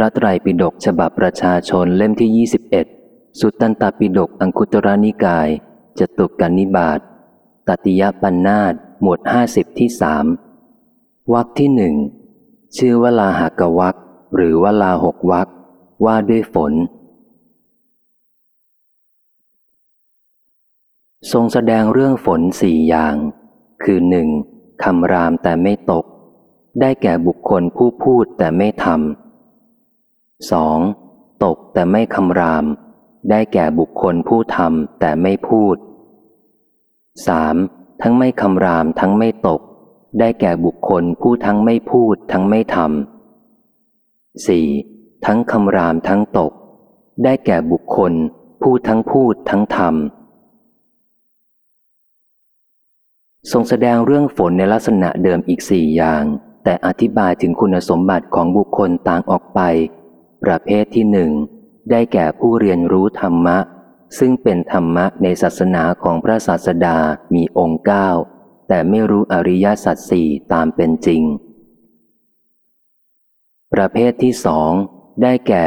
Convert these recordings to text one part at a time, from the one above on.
พระไตรปิฎกฉบับประชาชนเล่มที่ 21 สุตตันตปิฎกอังคุตรนิกายจตุกกันนิบาตตติยปัญนาตหมวดห้าสิบที่สามวรรคที่หนึ่งชื่อวลาหากวักหรือวลาหกวักว่าด้วยฝน ทรงแสดงเรื่องฝนสี่อย่าง คือหนึ่งคำรามแต่ไม่ตก ได้แก่บุคคลผู้พูดแต่ไม่ทำ สองตกแต่ไม่คำราม ได้แก่บุคคลผู้ทำแต่ไม่พูดสามทั้งไม่คำรามทั้งไม่ตก ได้แก่บุคคลผู้ทั้งไม่พูดทั้งไม่ทำสี่ทั้งคำรามทั้งตก ได้แก่บุคคลผู้ทั้งพูดทั้งทำทรงแสดงเรื่องฝนในลักษณะเดิมอีกสี่อย่าง แต่อธิบายถึงคุณสมบัติของบุคคลต่างออกไป ประเภทที่หนึ่งได้แก่ผู้เรียนรู้ธรรมะ ซึ่งเป็นธรรมะในศาสนาของพระศาสดามีองค์เก้าแต่ไม่รู้อริยสัจสี่ตามเป็นจริง ประเภทที่สองได้แก่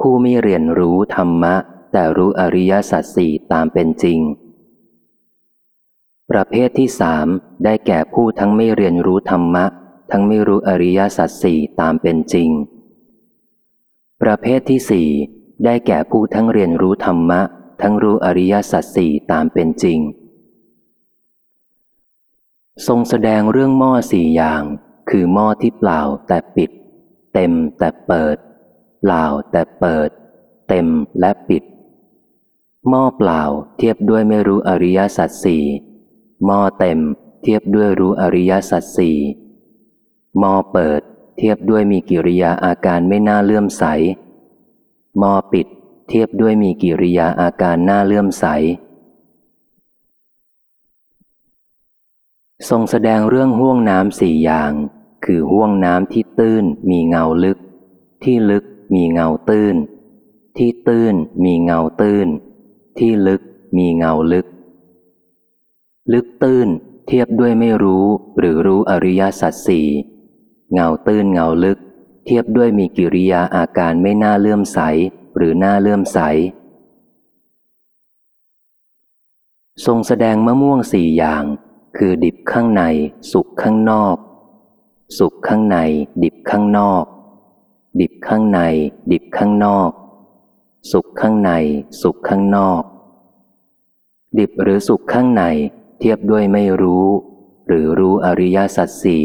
ผู้ไม่เรียนรู้ธรรมะ แต่รู้อริยสัจสี่ตามเป็นจริง ประเภทที่สามได้แก่ผู้ทั้งไม่เรียนรู้ธรรมะ ทั้งไม่รู้อริยสัจสี่ตามเป็นจริง ประเภทที่สี่ได้แก่ผู้ทั้งเรียนรู้ธรรมะ ทั้งรู้อริยสัจสี่ตามเป็นจริง ทรงแสดงเรื่องหม้อสี่อย่าง คือหม้อที่เปล่าแต่ปิด เต็มแต่เปิด เปล่าแต่เปิด เต็มและปิด หม้อเปล่าเทียบด้วยไม่รู้อริยสัจสี่หม้อเต็มเทียบด้วยรู้อริยสัจสี่หม้อเปิด เทียบด้วยมีกิริยาอาการไม่น่าเลื่อมใส มอปิด เทียบด้วยมีกิริยาอาการน่าเลื่อมใส ทรงแสดงเรื่องห่วงน้ำสี่อย่าง คือห่วงน้ำที่ตื้นมีเงาลึก ที่ลึกมีเงาตื้น ที่ตื้นมีเงาตื้น ที่ลึกมีเงาลึก ลึกตื้นเทียบด้วยไม่รู้หรือรู้อริยสัจสี่ เงาตื้นเงาลึก เทียบด้วยมีกิริยาอาการไม่น่าเลื่อมใสหรือน่าเลื่อมใส ทรงแสดงมะม่วงสี่อย่าง คือดิบข้างใน สุกข้างนอก สุกข้างใน ดิบข้างนอก ดิบข้างใน ดิบข้างนอก สุกข้างใน สุกข้างนอก ดิบหรือสุกข้างใน เทียบด้วยไม่รู้ หรือรู้อริยสัจสี่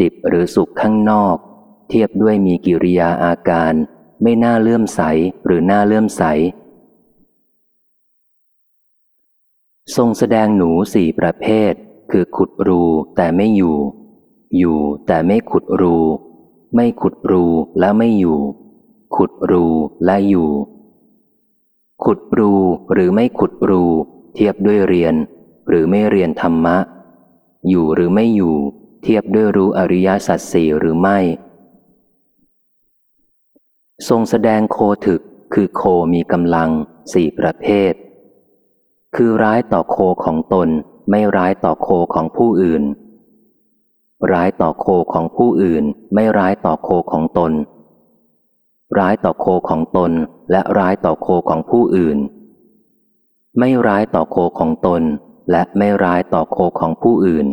ดิบหรือสุกข้างนอก เทียบด้วยมีกิริยาอาการ ไม่น่าเลื่อมใสหรือน่าเลื่อมใส ทรงแสดงหนูสี่ประเภท คือขุดรูแต่ไม่อยู่ อยู่แต่ไม่ขุดรู ไม่ขุดรูและไม่อยู่ ขุดรูและอยู่ ขุดรูหรือไม่ขุดรู เทียบด้วยเรียน หรือไม่เรียนธรรมะ อยู่หรือไม่อยู่ เทียบด้วยรู้อริยสัจสี่หรือไม่ ทรงแสดงโคถึกคือโคมีกำลังสี่ประเภท คือร้ายต่อโคของตนไม่ร้ายต่อโคของผู้อื่น ร้ายต่อโคของผู้อื่น ไม่ร้ายต่อโคของตน ร้ายต่อโคของตนและร้ายต่อโคของผู้อื่น ไม่ร้ายต่อโคของตนและไม่ร้ายต่อโคของผู้อื่น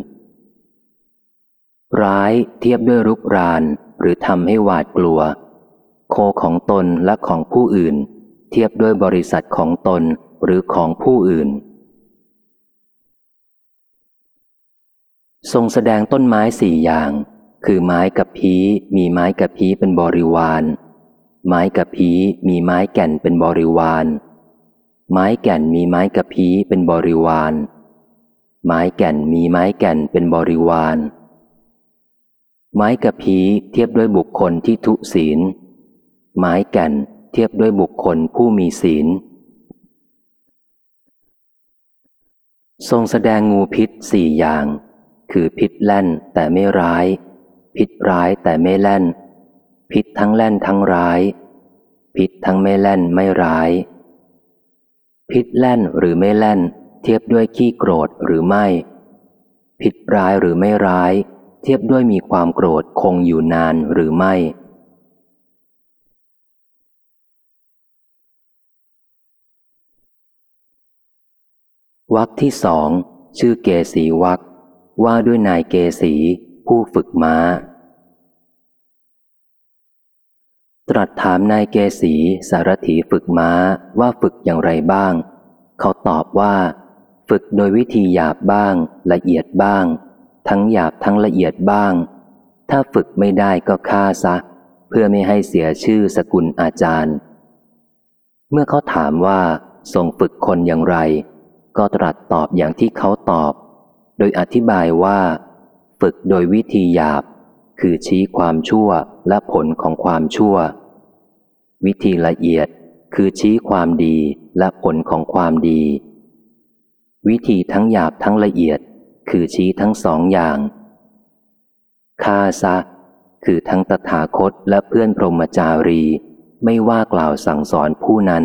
ร้ายเทียบด้วยรุกรานหรือทำให้หวาดกลัว โคของตนและของผู้อื่น เทียบด้วยบริษัทของตนหรือของผู้อื่น ทรงแสดงต้นไม้สี่อย่าง คือไม้กับพีมีไม้กับพีเป็นบริวาร ไม้กับพีมีไม้แก่นเป็นบริวาร ไม้แก่นมีไม้กับพีเป็นบริวาร ไม้แก่นมีไม้แก่นเป็นบริวาร ไม้กับพีเทียบด้วยบุคคลที่ทุศีล ไม้แก่นเทียบด้วยบุคคลผู้มีศีล ทรงแสดงงูพิษสี่อย่าง คือพิษแล่นแต่ไม่ร้าย พิษร้ายแต่ไม่แล่น พิษทั้งแล่นทั้งร้าย พิษทั้งไม่แล่นไม่ร้าย พิษแล่นหรือไม่แล่น เทียบด้วยขี้โกรธหรือไม่ พิษร้ายหรือไม่ร้าย เทียบด้วยมีความโกรธคงอยู่นานหรือไม่ วักที่สอง ชื่อเกสีวักว่าด้วยนายเกสีผู้ฝึกมา้า ตรัสถามนายเกสีสารถีฝึกม้าว่าฝึกอย่างไรบ้าง เขาตอบว่า ฝึกโดยวิธีหยาบบ้างละเอียดบ้าง ทั้งหยาบทั้งละเอียดบ้าง ถ้าฝึกไม่ได้ก็ฆ่าซะ เพื่อไม่ให้เสียชื่อสกุลอาจารย์ เมื่อเขาถามว่าทรงฝึกคนอย่างไร ก็ตรัสตอบอย่างที่เขาตอบ โดยอธิบายว่า ฝึกโดยวิธีหยาบ คือชี้ความชั่วและผลของความชั่ว วิธีละเอียดคือชี้ความดีและผลของความดี วิธีทั้งหยาบทั้งละเอียด คือชี้ทั้งสองอย่างฆ่าซะ คือทั้งตถาคตและเพื่อนพรหมจารี ไม่ว่ากล่าวสั่งสอนผู้นั้น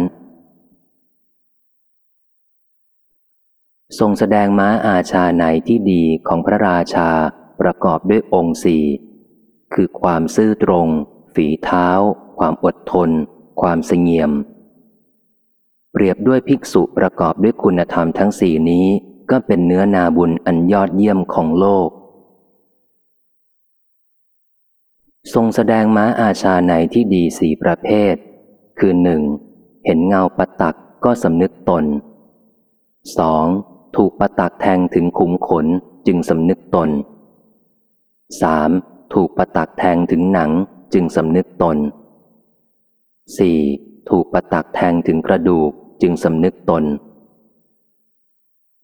ทรงแสดงม้าอาชาในที่ดีของพระราชาประกอบด้วยองค์สี่ คือความซื่อตรง ฝีเท้า ความอดทน ความเสงี่ยม เปรียบด้วยภิกษุประกอบด้วยคุณธรรมทั้งสี่นี้ ก็เป็นเนื้อนาบุญอันยอดเยี่ยมของโลก ทรงแสดงม้าอาชาในที่ดีสี่ประเภท คือหนึ่งเห็นเงาปะตักก็สำนึกตนสองถูกปะตักแทงถึงขุมขนจึงสำนึกตนสามถูกปะตักแทงถึงหนังจึงสำนึกตน 4. ถูกปะตักแทงถึงกระดูกจึงสำนึกตน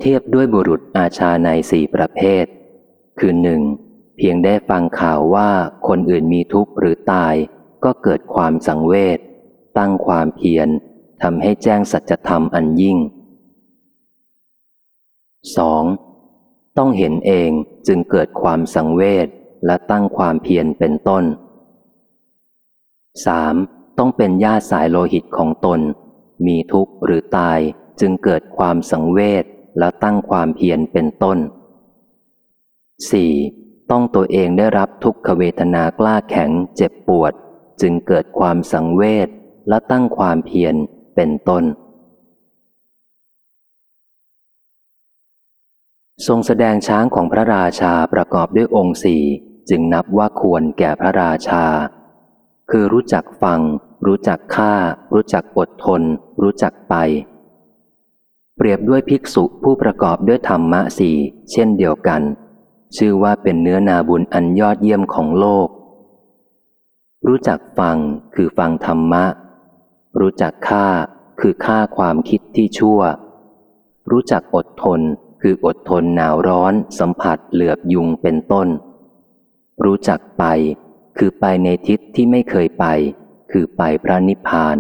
เทียบด้วยบุรุษอาชาในสี่ประเภท คือหนึ่งเพียงได้ฟังข่าวว่าคนอื่นมีทุกข์หรือตาย ก็เกิดความสังเวชตั้งความเพียรทำให้แจ้งสัจธรรมอันยิ่ง 2. ต้องเห็นเองจึงเกิดความสังเวชและตั้งความเพียรเป็นต้น 3. ต้องเป็นญาติสายโลหิตของตน มีทุกข์หรือตายจึงเกิดความสังเวช และตั้งความเพียรเป็นต้น 4. ต้องตัวเองได้รับทุกขเวทนากล้าแข็งเจ็บปวด จึงเกิดความสังเวชและตั้งความเพียรเป็นต้น ทรงแสดงช้างของพระราชาประกอบด้วยองค์สี่จึงนับว่าควรแก่พระราชา คือรู้จักฟัง รู้จักฆ่า รู้จักอดทน รู้จักไป เปรียบด้วยภิกษุผู้ประกอบด้วยธรรมะสี่เช่นเดียวกัน ชื่อว่าเป็นเนื้อนาบุญอันยอดเยี่ยมของโลก รู้จักฟังคือฟังธรรมะ รู้จักฆ่าคือฆ่าความคิดที่ชั่ว รู้จักอดทนคืออดทนหนาวร้อน สัมผัสเหลือบยุงเป็นต้น รู้จักไป คือไปในทิศที่ไม่เคยไป คือไปพระนิพพาน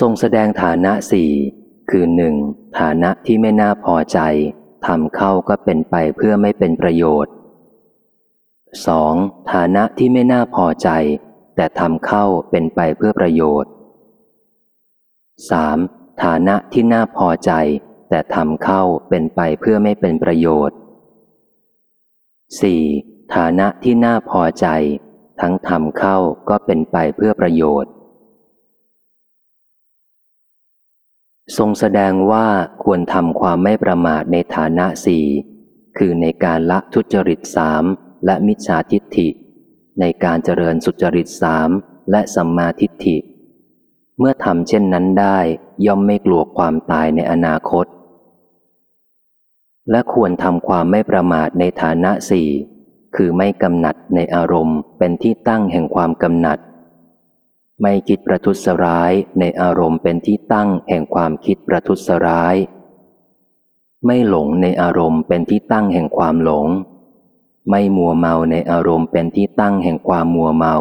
ทรงแสดงฐานะสี่คือหนึ่งฐานะที่ไม่น่าพอใจทำเข้าก็เป็นไปเพื่อไม่เป็นประโยชน์ 2. ฐานะที่ไม่น่าพอใจ แต่ทำเข้าเป็นไปเพื่อประโยชน์ 3. ฐานะที่น่าพอใจ แต่ทำเข้าเป็นไปเพื่อไม่เป็นประโยชน์ 4. ฐานะที่น่าพอใจ ทั้งทำเข้าก็เป็นไปเพื่อประโยชน์ ทรงแสดงว่าควรทำความไม่ประมาทในฐานะสี่คือในการละทุจริตสามและมิจฉาทิฏฐิ ในการเจริญสุจริตสามและสัมมาทิฏฐิ เมื่อทำเช่นนั้นได้ย่อมไม่กลัวความตายในอนาคต และควรทำความไม่ประมาทในฐานะสี่คือไม่กำหนัดในอารมณ์เป็นที่ตั้งแห่งความกำหนัด ไม่คิดประทุษร้ายในอารมณ์เป็นที่ตั้งแห่งความคิดประทุษร้าย ไม่หลงในอารมณ์เป็นที่ตั้งแห่งความหลง ไม่มัวเมาในอารมณ์เป็นที่ตั้งแห่งความมัวเมา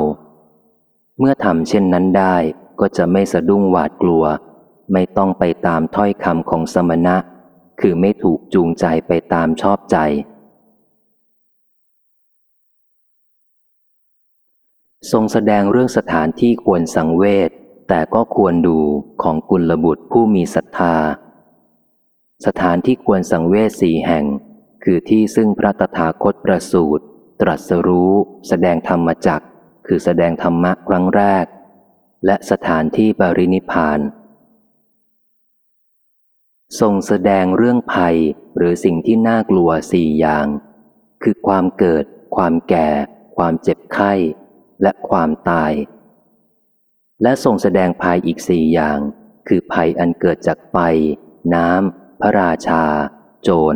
เมื่อทำเช่นนั้นได้ก็จะไม่สะดุ้งหวาดกลัว ไม่ต้องไปตามถ้อยคำของสมณะ คือไม่ถูกจูงใจไปตามชอบใจ ทรงแสดงเรื่องสถานที่ควรสังเวชแต่ก็ควรดูของกุลบุตรผู้มีศรัทธา สถานที่ควรสังเวชสี่แห่ง คือที่ซึ่งพระตถาคตประสูตร ตรัสรู้ แสดงธรรมจักคือแสดงธรรมะครั้งแรก และสถานที่ปรินิพาน ทรงแสดงเรื่องภัยหรือสิ่งที่น่ากลัวสี่อย่าง คือความเกิด ความแก่ ความเจ็บไข้ และความตาย และทรงแสดงภัยอีกสี่อย่าง คือภัยอันเกิดจากไฟ น้ำ พระราชา โจร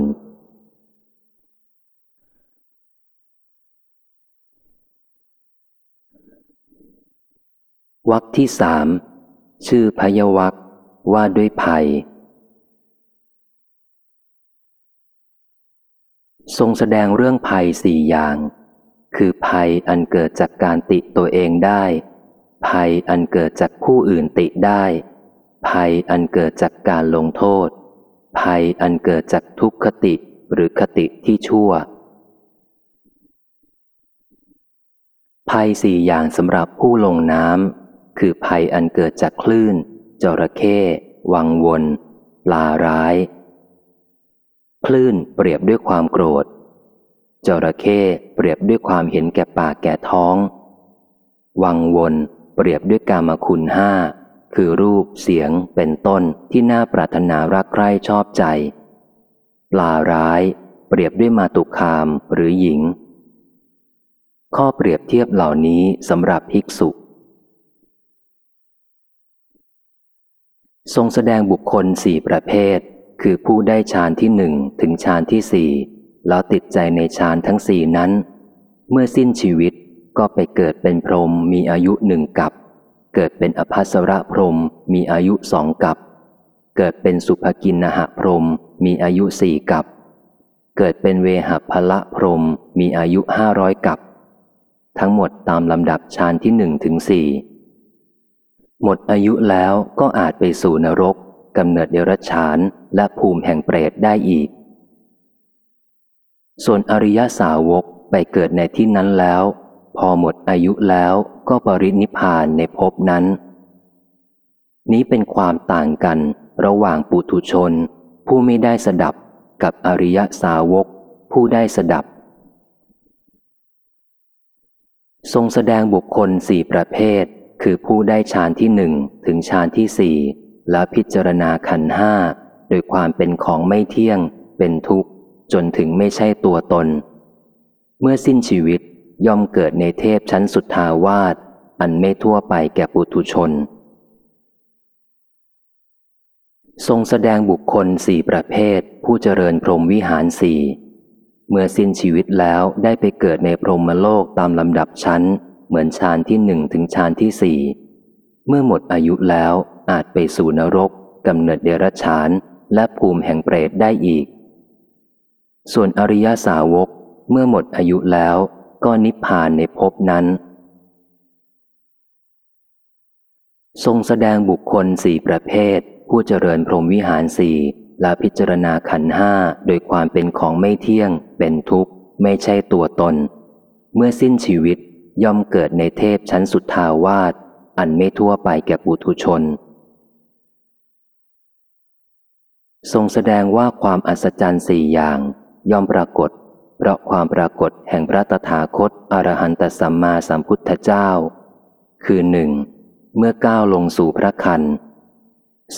วักที่สามชื่อพยวักว่าด้วยภัย ทรงแสดงเรื่องภัยสี่อย่าง คือภัยอันเกิดจากการติตัวเองได้ ภัยอันเกิดจากผู้อื่นติได้ ภัยอันเกิดจากการลงโทษ ภัยอันเกิดจากทุกขติหรือคติที่ชั่ว ภัยสี่อย่างสำหรับผู้ลงน้ำคือภัยอันเกิดจากคลื่น จระเข้วังวนปลาร้าย คลื่นเปรียบด้วยความโกรธ จระเข้ เปรียบด้วยความเห็นแก่ปากแก่ท้อง วังวน เปรียบด้วยกามคุณห้า คือรูปเสียงเป็นต้นที่น่าปรารถนารักใคร่ชอบใจ ปลาร้าย เปรียบด้วยมาตุคามหรือหญิง ข้อเปรียบเทียบเหล่านี้สำหรับภิกษุ ทรงแสดงบุคคลสี่ประเภท คือผู้ได้ฌานที่หนึ่งถึงฌานที่สี่ แล้วติดใจในฌานทั้งสี่นั้น เมื่อสิ้นชีวิตก็ไปเกิดเป็นพรหมมีอายุหนึ่งกับ เกิดเป็นอภัสรพรหมมีอายุสองกับ เกิดเป็นสุภกินนหพรหมมีอายุสี่กับ เกิดเป็นเวหพละพรหมมีอายุห้าร้อยกับ ทั้งหมดตามลำดับฌานที่หนึ่งถึงสี่หมดอายุแล้วก็อาจไปสู่นรกกำเนิดเดรัจฉานและภูมิแห่งเปรตได้อีก ส่วนอริยสาวกไปเกิดในที่นั้นแล้ว พอหมดอายุแล้วก็ปรินิพานในภพนั้น นี้เป็นความต่างกันระหว่างปุถุชน ผู้ไม่ได้สดับกับอริยสาวก ผู้ได้สดับ ทรงแสดงบุคคลสี่ประเภท คือผู้ได้ฌานที่หนึ่งถึงฌานที่สี่และพิจารณาขันห้าโดยความเป็นของไม่เที่ยง เป็นทุกข์ จนถึงไม่ใช่ตัวตน เมื่อสิ้นชีวิตย่อมเกิดในเทพชั้นสุดทาวาสอันไม่ทั่วไปแก่ปุถุชน ทรงแสดงบุคคลสี่ประเภท ผู้เจริญพรหมวิหารสี่เมื่อสิ้นชีวิตแล้วได้ไปเกิดในพรหมโลกตามลำดับชั้น เหมือนฌานที่หนึ่งถึงฌานที่สี่เมื่อหมดอายุแล้วอาจไปสู่นรกกำเนิดเดรัจฉานและภูมิแห่งเปรตได้อีก ส่วนอริยสาวกเมื่อหมดอายุแล้วก็นิพพานในภพนั้น ทรงแสดงบุคคลสี่ประเภท ผู้เจริญพรหมวิหารสี่และพิจารณาขันห้าโดยความเป็นของไม่เที่ยง เป็นทุกข์ ไม่ใช่ตัวตน เมื่อสิ้นชีวิตย่อมเกิดในเทพชั้นสุดทาวาสอันไม่ทั่วไปแก่ปุถุชน ทรงแสดงว่าความอัศจรรย์สี่อย่าง ย่อมปรากฏ เพราะความปรากฏแห่งพระตถาคตอรหันตสัมมาสัมพุทธเจ้า คือหนึ่งเมื่อก้าวลงสู่พระคัน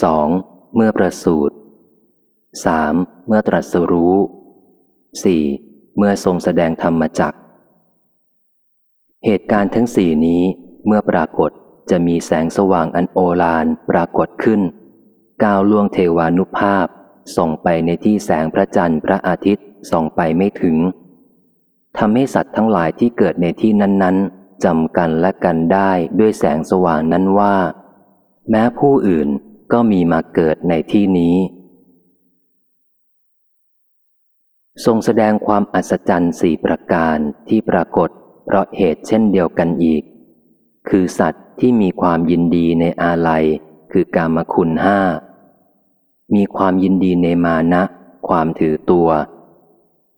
สองเมื่อประสูติสามเมื่อตรัสรู้สี่เมื่อทรงแสดงธรรมจักเหตุการณ์ทั้งสี่นี้เมื่อปรากฏจะมีแสงสว่างอันโอฬารปรากฏขึ้น ก้าวล่วงเทวานุภาพ ส่งไปในที่แสงพระจันทร์พระอาทิตย์ ส่องไปไม่ถึงทำให้สัตว์ทั้งหลายที่เกิดในที่นั้น ๆจำกันและกันได้ด้วยแสงสว่างนั้นว่า แม้ผู้อื่นก็มีมาเกิดในที่นี้ ทรงแสดงความอัศจรรย์สี่ประการที่ปรากฏ เพราะเหตุเช่นเดียวกันอีก คือสัตว์ที่มีความยินดีในอาลัย คือกามคุณห้ามีความยินดีในมานะ ความถือตัว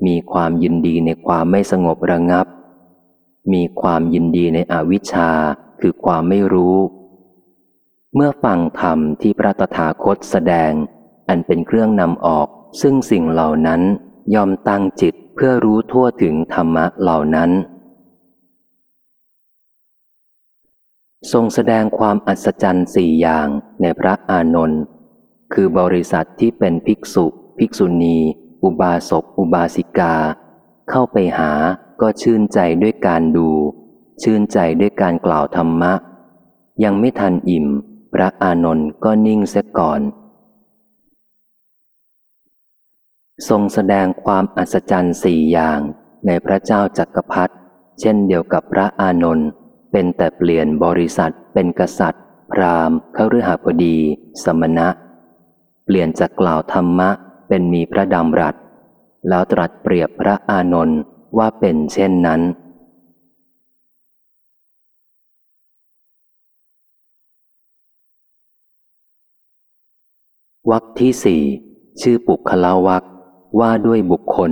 มีความยินดีในความไม่สงบระงับ มีความยินดีในอวิชชาคือความไม่รู้ เมื่อฟังธรรมที่พระตถาคตแสดง อันเป็นเครื่องนำออก ซึ่งสิ่งเหล่านั้นยอมตั้งจิตเพื่อรู้ทั่วถึงธรรมะเหล่านั้น ทรงแสดงความอัศจรรย์สี่อย่างในพระอานนท์คือบริษัทที่เป็นภิกษุ ภิกษุณี อุบาสกอุบาสิกา เข้าไปหาก็ชื่นใจด้วยการดู ชื่นใจด้วยการกล่าวธรรมะ ยังไม่ทันอิ่ม พระอานนท์ก็นิ่งเสียก่อน ทรงแสดงความอัศจรรย์สี่อย่างในพระเจ้าจักรพรรดิเช่นเดียวกับพระอานนท์เป็นแต่เปลี่ยนบริษัทเป็นกษัตริย์ พราหมณ์ขฤหบดี สมณะ เปลี่ยนจากกล่าวธรรมะ เป็นมีพระดำรัส แล้วตรัสเปรียบพระอานนท์ว่าเป็นเช่นนั้น วักที่สี่ชื่อปุคละวักว่าด้วยบุคคล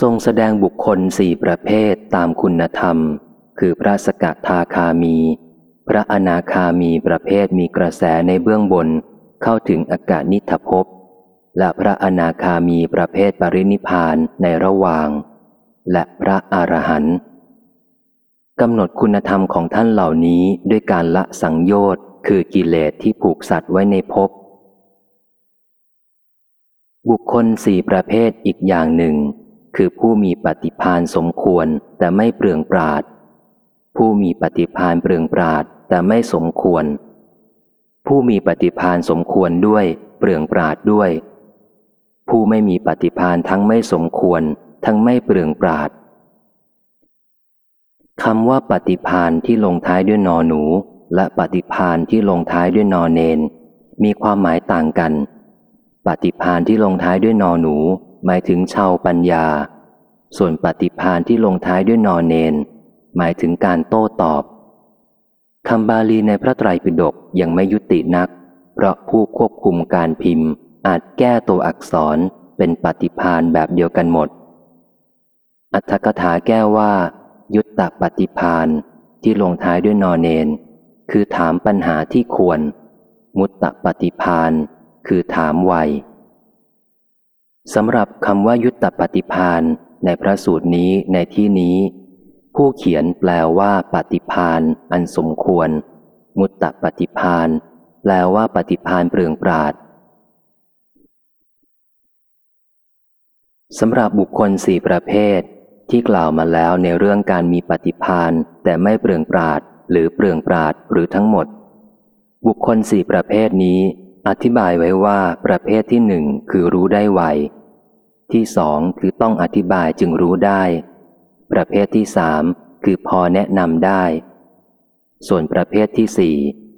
ทรงแสดงบุคคลสี่ประเภทตามคุณธรรม คือพระสกทาคามี พระอนาคามีประเภทมีกระแสในเบื้องบน เข้าถึงอากาศนิทภพ และพระอนาคามีประเภทปรินิพานในระหว่าง และพระอรหันต์กำหนดคุณธรรมของท่านเหล่านี้ด้วยการละสังโยชน์คือกิเลสที่ผูกสัตว์ไว้ในภพ บุคคลสี่ประเภทอีกอย่างหนึ่ง คือผู้มีปฏิพานสมควรแต่ไม่เปลืองปราด ผู้มีปฏิพานเปลืองปราดแต่ไม่สมควร ผู้มีปฏิพานสมควรด้วย เปลืองปราดด้วย ผู้ไม่มีปฏิพานทั้งไม่สมควร ทั้งไม่เปลืองปราดคำว่าปฏิพานที่ลงท้ายด้วยนอหนู และปฏิพานที่ลงท้ายด้วยนอเนน มีความหมายต่างกัน ปฏิพานที่ลงท้ายด้วยนอหนู หมายถึงชาวปัญญา ส่วนปฏิพานที่ลงท้ายด้วยนอเนน หมายถึงการโต้ตอบคำบาลีในพระไตรปิฎกยังไม่ยุตินัก เพราะผู้ควบคุมการพิมพ์ อาจแก้ตัวอักษรเป็นปฏิพานแบบเดียวกันหมด อัตถกถาแก้ว่า ยุตตปฏิพานที่ลงท้ายด้วยนอเนน คือถามปัญหาที่ควร มุตตปฏิพานคือถามไวสำหรับคำว่ายุตตปฏิพานในพระสูตรนี้ในที่นี้ ผู้เขียนแปลว่าปฏิพานอันสมควร มุตตปฏิพานแปลว่าปฏิพานเปลืองปราดสำหรับบุคคลสี่ประเภท ที่กล่าวมาแล้วในเรื่องการมีปฏิพานแต่ไม่เปลืองปราดหรือเปลืองปราดหรือทั้งหมด บุคคลสี่ประเภทนี้ อธิบายไว้ว่าประเภทที่หนึ่งคือรู้ได้ไวที่สองคือต้องอธิบายจึงรู้ได้ ประเภทที่สามคือพอแนะนำได้ ส่วนประเภทที่สี่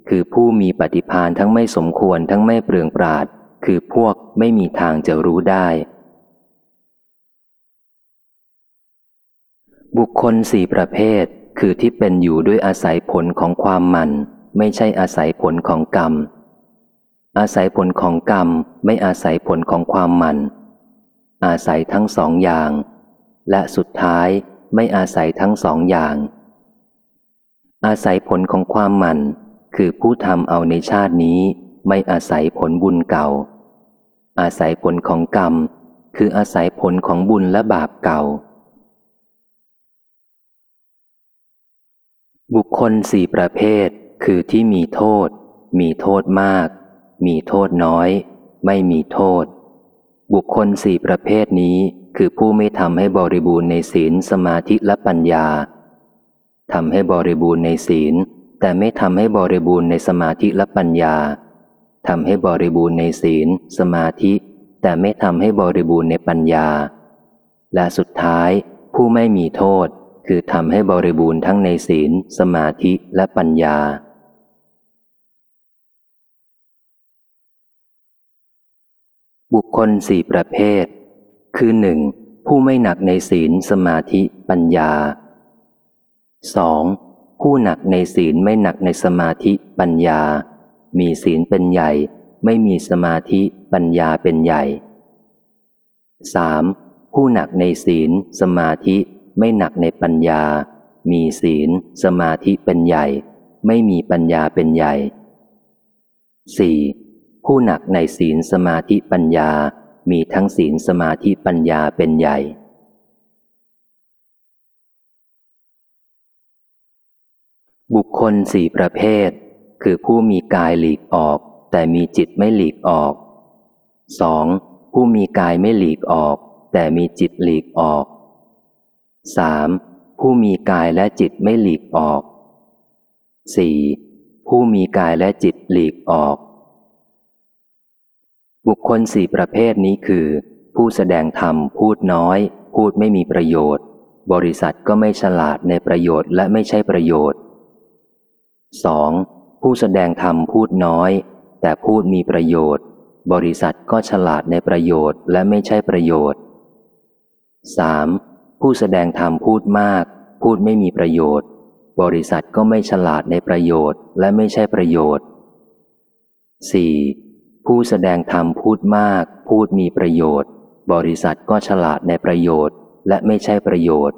คือผู้มีปฏิพานทั้งไม่สมควรทั้งไม่เปลืองปราด คือพวกไม่มีทางจะรู้ได้ บุคคลสี่ประเภท คือที่เป็นอยู่ด้วยอาศัยผลของความมัน ไม่ใช่อาศัยผลของกรรม อาศัยผลของกรรม ไม่อาศัยผลของความมัน อาศัยทั้งสองอย่าง และสุดท้าย ไม่อาศัยทั้งสองอย่าง อาศัยผลของความมันคือผู้ทำเอาในชาตินี้ ไม่อาศัยผลบุญเก่า อาศัยผลของกรรม คืออาศัยผลของบุญและบาปเก่า บุคคลสี่ประเภท คือที่มีโทษ มีโทษมาก มีโทษน้อย ไม่มีโทษ บุคคลสี่ประเภทนี้ คือผู้ไม่ทำให้บริบูรณ์ในศีลสมาธิและปัญญาทำให้บริบูรณ์ในศีล แต่ไม่ทำให้บริบูรณ์ในสมาธิและปัญญาทำให้บริบูรณ์ในศีล สมาธิ แต่ไม่ทำให้บริบูรณ์ในปัญญา และสุดท้าย ผู้ไม่มีโทษ คือทำให้บริบูรณ์ทั้งในศีล สมาธิและปัญญาบุคคลสี่ประเภท คือหนึ่งผู้ไม่หนักในศีลสมาธิปัญญา 2. ผู้หนักในศีลไม่หนักในสมาธิปัญญา มีศีลเป็นใหญ่ ไม่มีสมาธิปัญญาเป็นใหญ่ 3. ผู้หนักในศีลสมาธิไม่หนักในปัญญา มีศีลสมาธิเป็นใหญ่ ไม่มีปัญญาเป็นใหญ่ 4. ผู้หนักในศีลสมาธิปัญญา มีทั้งศีลสมาธิปัญญาเป็นใหญ่ บุคคลสี่ประเภท คือผู้มีกายหลีกออก แต่มีจิตไม่หลีกออก 2. ผู้มีกายไม่หลีกออก แต่มีจิตหลีกออก 3. ผู้มีกายและจิตไม่หลีกออก 4. ผู้มีกายและจิตหลีกออก บุคคลสี่ประเภทนี้คือ ผู้แสดงธรรมพูดน้อย พูดไม่มีประโยชน์ บริษัทก็ไม่ฉลาดในประโยชน์และไม่ใช่ประโยชน์ 2. ผู้แสดงธรรมพูดน้อย แต่พูดมีประโยชน์ บริษัทก็ฉลาดในประโยชน์และไม่ใช่ประโยชน์ 3. ผู้แสดงธรรมพูดมาก พูดไม่มีประโยชน์ บริษัทก็ไม่ฉลาดในประโยชน์และไม่ใช่ประโยชน์ 4. ผู้แสดงธรรมพูดมาก พูดมีประโยชน์ บริษัทก็ฉลาดในประโยชน์ และไม่ใช่ประโยชน์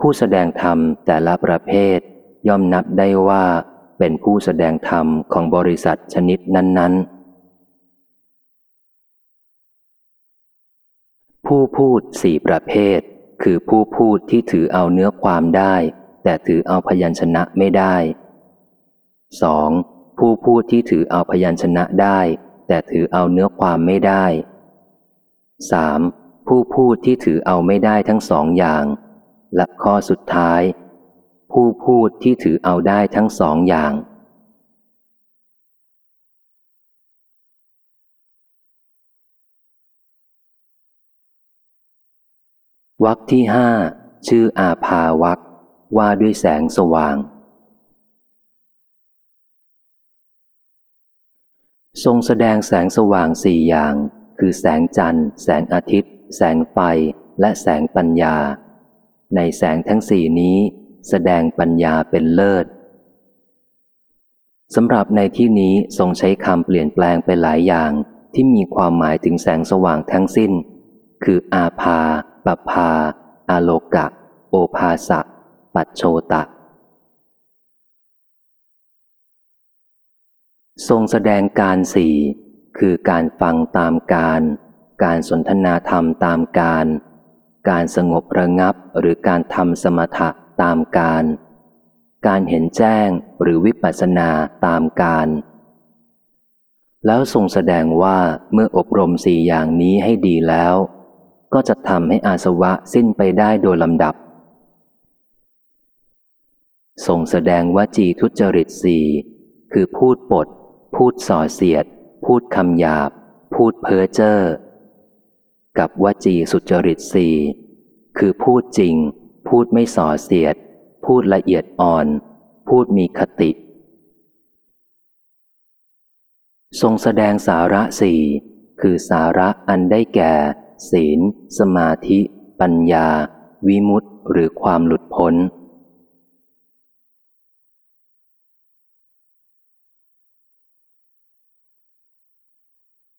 ผู้แสดงธรรมแต่ละประเภท ย่อมนับได้ว่า เป็นผู้แสดงธรรมของบริษัทชนิดนั้น ๆ ผู้พูดสี่ประเภท คือผู้พูดที่ถือเอาเนื้อความได้ แต่ถือเอาพยัญชนะไม่ได้ 2. ผู้พูดที่ถือเอาพยัญชนะได้ แต่ถือเอาเนื้อความไม่ได้ 3. ผู้พูดที่ถือเอาไม่ได้ทั้งสองอย่าง และข้อสุดท้าย ผู้พูดที่ถือเอาได้ทั้งสองอย่าง วักที่ห้าชื่ออาภาวักว่าด้วยแสงสว่าง ทรงแสดงแสงสว่างสี่อย่าง คือแสงจันทร์ แสงอาทิตย์ แสงไฟ และแสงปัญญา ในแสงทั้งสี่นี้ แสดงปัญญาเป็นเลิศสำหรับในที่นี้ทรงใช้คำเปลี่ยนแปลงไปหลายอย่างที่มีความหมายถึงแสงสว่างทั้งสิ้น คืออาภาปภาอาโลกะ โอภาสะ ปัจโชตะ ทรงแสดงการสี่คือการฟังตามการ การสนทนาธรรมตามการ การสงบระงับหรือการทำสมถะตามการ การเห็นแจ้งหรือวิปัสสนาตามการ แล้วทรงแสดงว่าเมื่ออบรมสี่อย่างนี้ให้ดีแล้ว ก็จะทำให้อาสวะสิ้นไปได้โดยลำดับทรงแสดงว่าจีทุจริตสี่คือพูดปด พูดส่อเสียด พูดคำหยาบ พูดเพ้อเจ้อกับวจีสุจริตสี่คือพูดจริง พูดไม่ส่อเสียด พูดละเอียดอ่อน พูดมีคติ ทรงแสดงสาระสี่คือสาระอันได้แก่ ศีล สมาธิ ปัญญา วิมุตติ หรือความหลุดพ้น